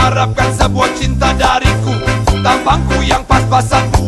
harapkan sebuah cinta dariku. Tampangku yang pas-pasan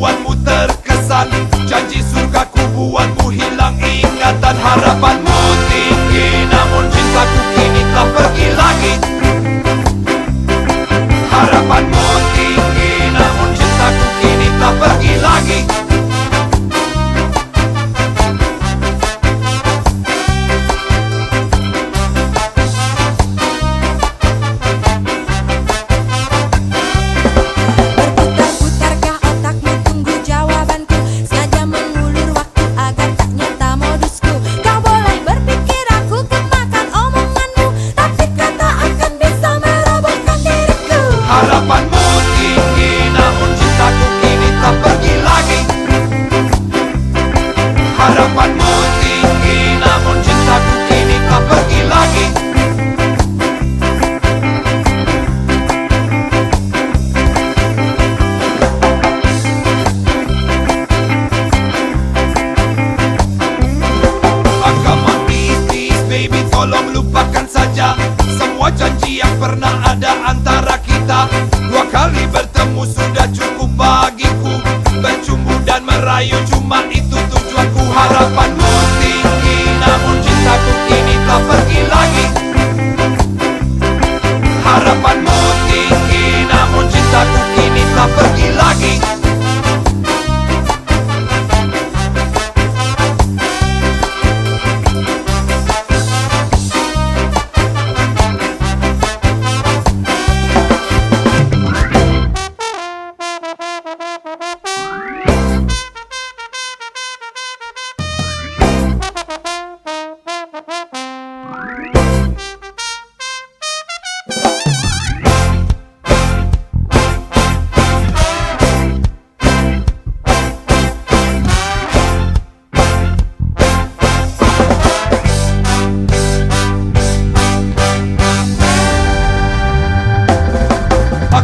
lupakan saja semua janji yang pernah ada.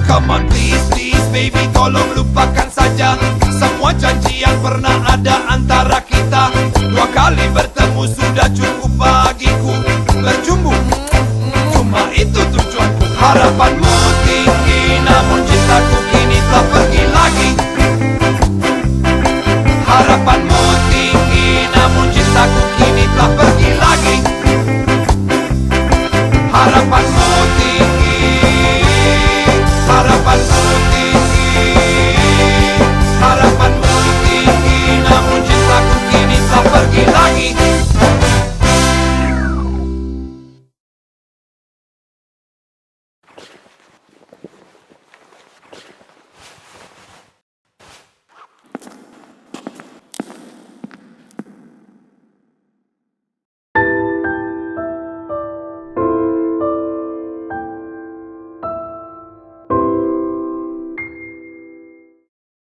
Come on please please baby tolong lupakan saja. Semua janji yang pernah ada antara kita. Dua kali bertemu sudah cukup bagiku. Berjumbu. Cuma itu tujuanku harapanmu.